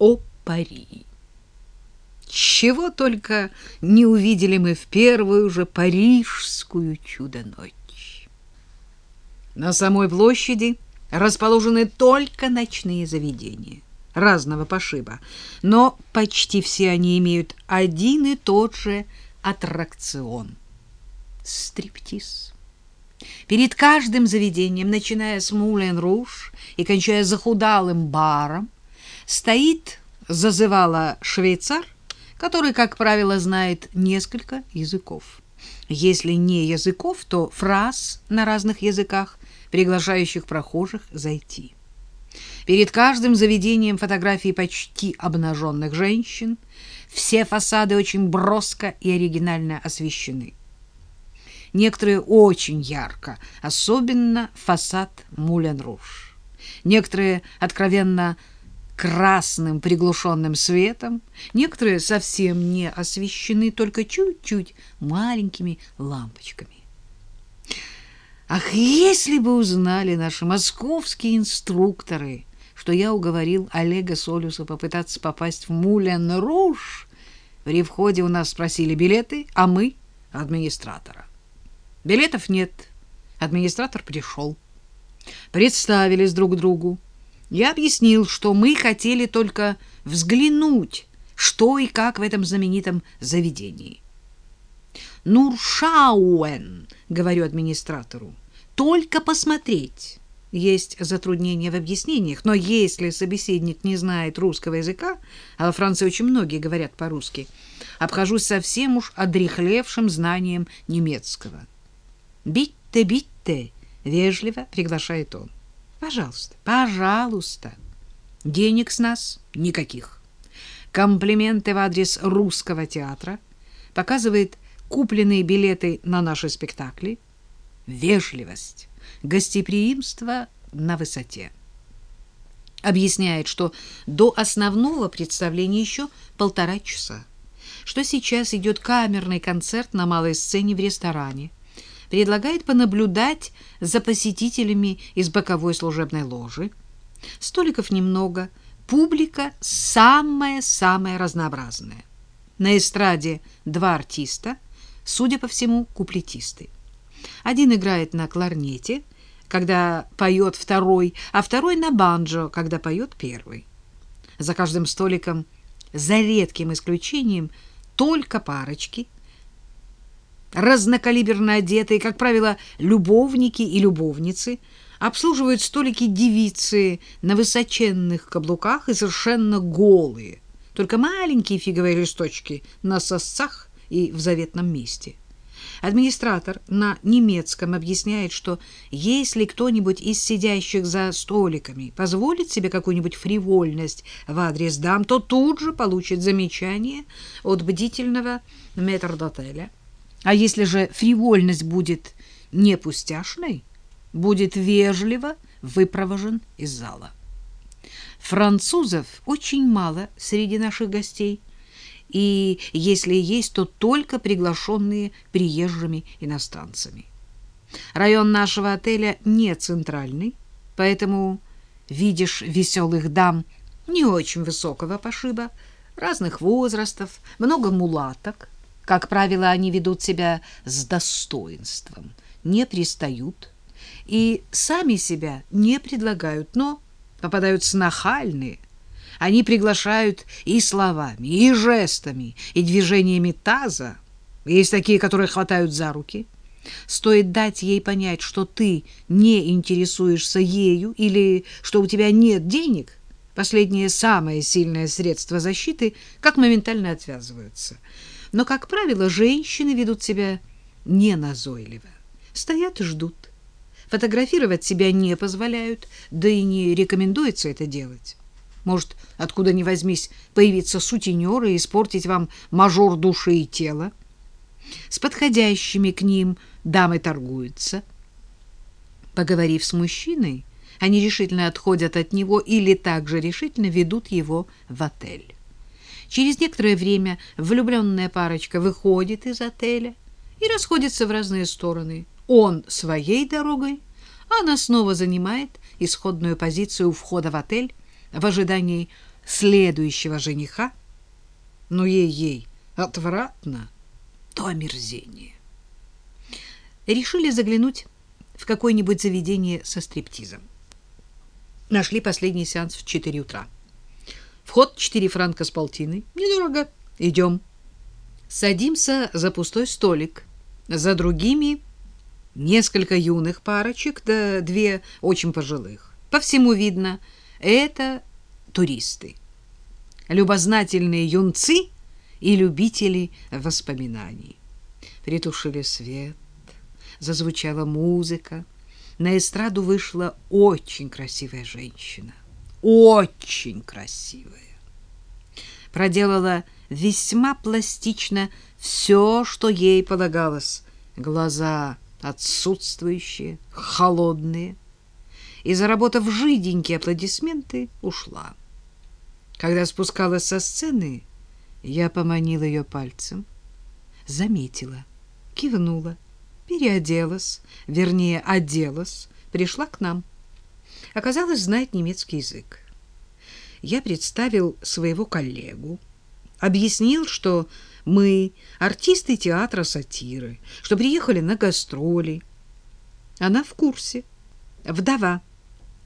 о Пари. Чего только не увидели мы в первую же парижскую чудо-ночь. На самой площади расположены только ночные заведения разного пошиба, но почти все они имеют один и тот же аттракцион — стриптиз. Перед каждым заведением, начиная с Мулен-Руж и кончая захудалым баром, стоит зазывала швейцар, который, как правило, знает несколько языков. Если не языков, то фраз на разных языках, приглашающих прохожих зайти. Перед каждым заведением фотографии почти обнаженных женщин. Все фасады очень броско и оригинально освещены. Некоторые очень ярко, особенно фасад Мулен-Руж. Некоторые откровенно красным приглушенным светом, некоторые совсем не освещены, только чуть-чуть маленькими лампочками. Ах, если бы узнали наши московские инструкторы, что я уговорил Олега Солюса попытаться попасть в Мулен-Руж, при входе у нас спросили билеты, а мы — администратора. Билетов нет, администратор пришел. Представились друг другу. Я объяснил, что мы хотели только взглянуть, что и как в этом знаменитом заведении. «Нуршауэн», — говорю администратору, — «только посмотреть». Есть затруднения в объяснениях, но если собеседник не знает русского языка, а во Франции очень многие говорят по-русски, обхожусь совсем уж одрехлевшим знанием немецкого. «Битте, битте», — вежливо приглашает он. Пожалуйста, пожалуйста. Денег с нас никаких. Комплименты в адрес русского театра показывает купленные билеты на наши спектакли. Вежливость, гостеприимство на высоте. Объясняет, что до основного представления еще полтора часа, что сейчас идет камерный концерт на малой сцене в ресторане, предлагает понаблюдать за посетителями из боковой служебной ложи. Столиков немного, публика самая-самая разнообразная. На эстраде два артиста, судя по всему, куплетисты. Один играет на кларнете, когда поет второй, а второй на банджо, когда поет первый. За каждым столиком, за редким исключением, только парочки – разнокалиберно одетые, как правило, любовники и любовницы, обслуживают столики девицы на высоченных каблуках и совершенно голые, только маленькие фиговые листочки на сосцах и в заветном месте. Администратор на немецком объясняет, что если кто-нибудь из сидящих за столиками позволит себе какую-нибудь фривольность в адрес дам, то тут же получит замечание от бдительного метрдотеля. А если же фривольность будет не пустяшной, будет вежливо выпровожен из зала. Французов очень мало среди наших гостей, и если есть, то только приглашенные приезжими иностранцами. Район нашего отеля не центральный, поэтому видишь веселых дам не очень высокого пошиба, разных возрастов, много мулаток, как правило, они ведут себя с достоинством, не пристают и сами себя не предлагают, но попадаются нахальные. Они приглашают и словами, и жестами, и движениями таза. Есть такие, которые хватают за руки. Стоит дать ей понять, что ты не интересуешься ею или что у тебя нет денег, последнее самое сильное средство защиты, как моментально отвязываются – но, как правило, женщины ведут себя неназойливо. Стоят и ждут. Фотографировать себя не позволяют, да и не рекомендуется это делать. Может, откуда ни возьмись, появиться сутенер и испортить вам мажор души и тела. С подходящими к ним дамы торгуются. Поговорив с мужчиной, они решительно отходят от него или также решительно ведут его в отель. Через некоторое время влюбленная парочка выходит из отеля и расходится в разные стороны. Он своей дорогой, а она снова занимает исходную позицию у входа в отель в ожидании следующего жениха, но ей-ей отвратно, то омерзение. Решили заглянуть в какое-нибудь заведение со стриптизом. Нашли последний сеанс в 4 утра. Вход 4 франка с полтиной. Недорого. Идем. Садимся за пустой столик. За другими несколько юных парочек, да две очень пожилых. По всему видно, это туристы. Любознательные юнцы и любители воспоминаний. Притушили свет, зазвучала музыка. На эстраду вышла очень красивая женщина. Очень красивая. Проделала весьма пластично все, что ей полагалось. Глаза отсутствующие, холодные. И, заработав жиденькие аплодисменты, ушла. Когда спускалась со сцены, я поманила ее пальцем, заметила, кивнула, переоделась, вернее, оделась, пришла к нам. Оказалось, знает немецкий язык. Я представил своего коллегу, объяснил, что мы артисты театра сатиры, что приехали на гастроли. Она в курсе. Вдова,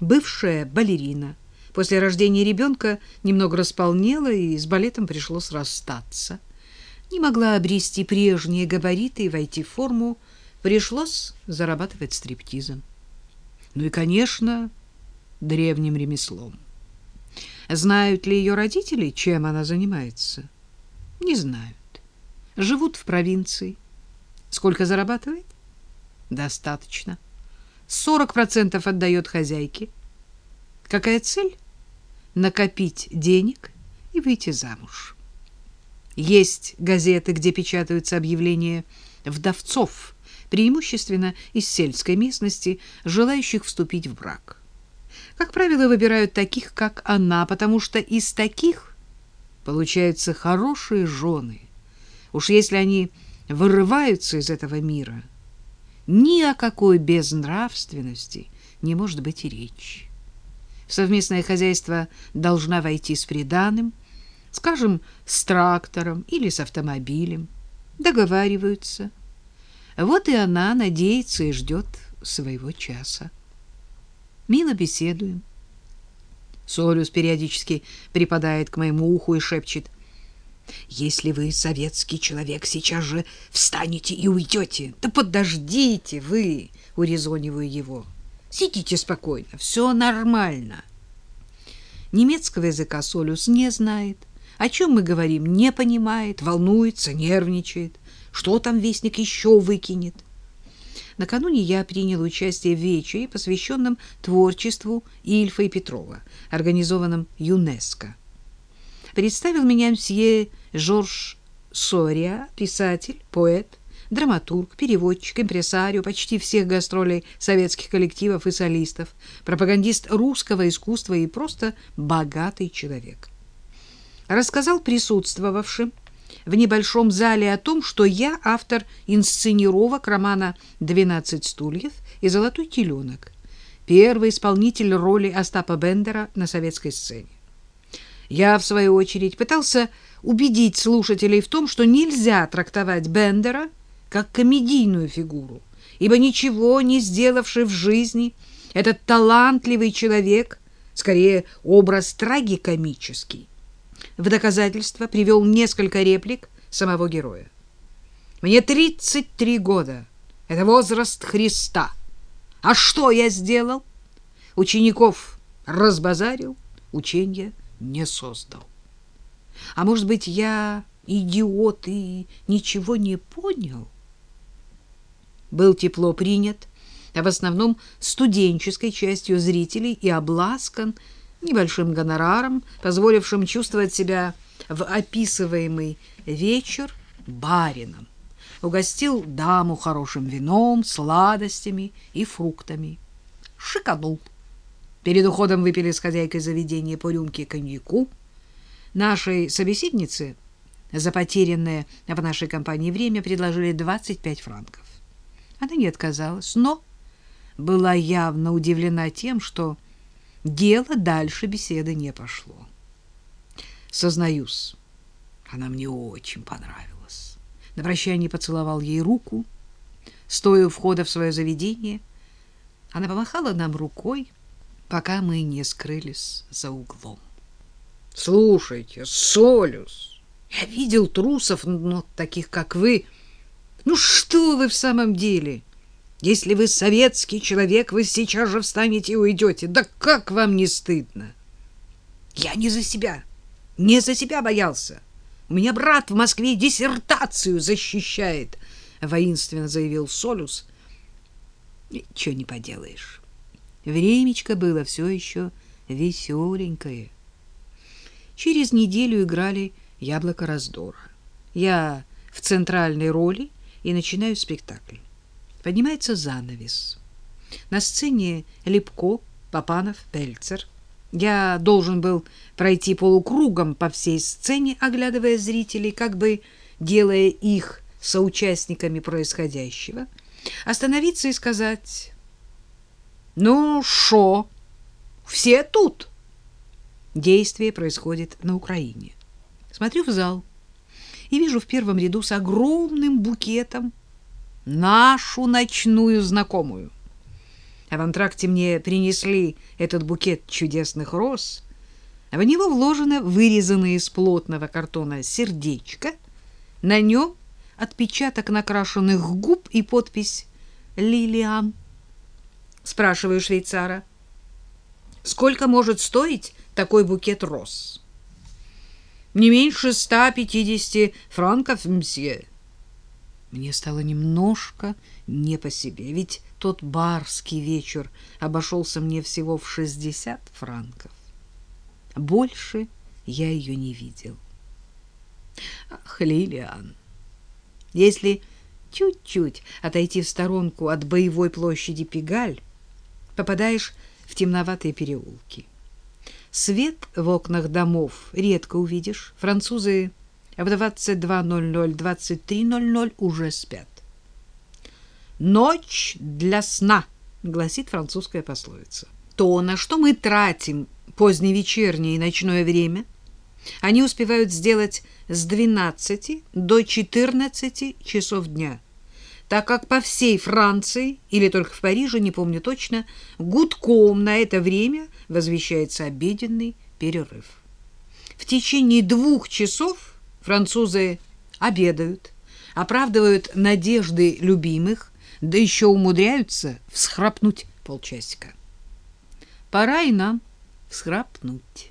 бывшая балерина, После рождения ребенка немного располнела, и с балетом пришлось расстаться. Не могла обрести прежние габариты и войти в форму, пришлось зарабатывать стриптизом. Ну и, конечно, древним ремеслом. Знают ли ее родители, чем она занимается? Не знают. Живут в провинции. Сколько зарабатывает? Достаточно. 40% отдает хозяйке. Какая цель? накопить денег и выйти замуж. Есть газеты, где печатаются объявления вдовцов, преимущественно из сельской местности, желающих вступить в брак. Как правило, выбирают таких, как она, потому что из таких получаются хорошие жены. Уж если они вырываются из этого мира, ни о какой безнравственности не может быть и речи. В совместное хозяйство должна войти с приданым, скажем, с трактором или с автомобилем. Договариваются. Вот и она надеется и ждет своего часа. Мило беседуем. Солюс периодически припадает к моему уху и шепчет. «Если вы, советский человек, сейчас же встанете и уйдете, да подождите вы!» — урезониваю его. Сидите спокойно, все нормально. Немецкого языка Солюс не знает. О чем мы говорим, не понимает, волнуется, нервничает. Что там вестник еще выкинет? Накануне я принял участие в вечере, посвященном творчеству Ильфа и Петрова, организованном ЮНЕСКО. Представил меня мсье Жорж Сория, писатель, поэт, драматург, переводчик, импресарио почти всех гастролей советских коллективов и солистов, пропагандист русского искусства и просто богатый человек. Рассказал присутствовавшим в небольшом зале о том, что я автор инсценировок романа «Двенадцать стульев» и «Золотой теленок», первый исполнитель роли Остапа Бендера на советской сцене. Я, в свою очередь, пытался убедить слушателей в том, что нельзя трактовать Бендера как комедийную фигуру, ибо ничего не сделавший в жизни, этот талантливый человек, скорее образ трагикомический, в доказательство привел несколько реплик самого героя. «Мне 33 года. Это возраст Христа. А что я сделал? Учеников разбазарил, учения не создал. А может быть, я идиот и ничего не понял?» был тепло принят, а в основном студенческой частью зрителей и обласкан небольшим гонораром, позволившим чувствовать себя в описываемый вечер барином. Угостил даму хорошим вином, сладостями и фруктами. Шиканул. Перед уходом выпили с хозяйкой заведения по рюмке коньяку. Нашей собеседнице за потерянное в нашей компании время предложили 25 франков. Она не отказалась, но была явно удивлена тем, что дело дальше беседы не пошло. сознаюсь. Она мне очень понравилась. На прощание поцеловал ей руку. Стоя у входа в свое заведение, она помахала нам рукой, пока мы не скрылись за углом. Слушайте, Солюс, я видел трусов, но таких, как вы. Ну что вы в самом деле? Если вы советский человек, вы сейчас же встанете и уйдете. Да как вам не стыдно? Я не за себя, не за себя боялся. У меня брат в Москве диссертацию защищает, воинственно заявил Солюс. Ничего не поделаешь. Времечко было все еще веселенькое. Через неделю играли «Яблоко раздора». Я в центральной роли и начинаю спектакль. Поднимается занавес. На сцене Лепко, Папанов, Пельцер. Я должен был пройти полукругом по всей сцене, оглядывая зрителей, как бы делая их соучастниками происходящего, остановиться и сказать «Ну, шо? Все тут?» Действие происходит на Украине. Смотрю в зал и вижу в первом ряду с огромным букетом нашу ночную знакомую. А в антракте мне принесли этот букет чудесных роз. В него вложено вырезанное из плотного картона сердечко. На нем отпечаток накрашенных губ и подпись «Лилиан». Спрашиваю швейцара, сколько может стоить такой букет роз? Не меньше 150 франков, мсье. Мне стало немножко не по себе, ведь тот барский вечер обошелся мне всего в 60 франков. Больше я ее не видел. Ах, Лилиан, если чуть-чуть отойти в сторонку от боевой площади Пегаль, попадаешь в темноватые переулки. Свет в окнах домов редко увидишь. Французы в 22.00, 23.00 уже спят. «Ночь для сна», — гласит французская пословица. То, на что мы тратим поздневечернее и ночное время, они успевают сделать с 12 до 14 часов дня — так как по всей Франции, или только в Париже, не помню точно, гудком на это время возвещается обеденный перерыв. В течение двух часов французы обедают, оправдывают надежды любимых, да еще умудряются всхрапнуть полчасика. Пора и нам всхрапнуть.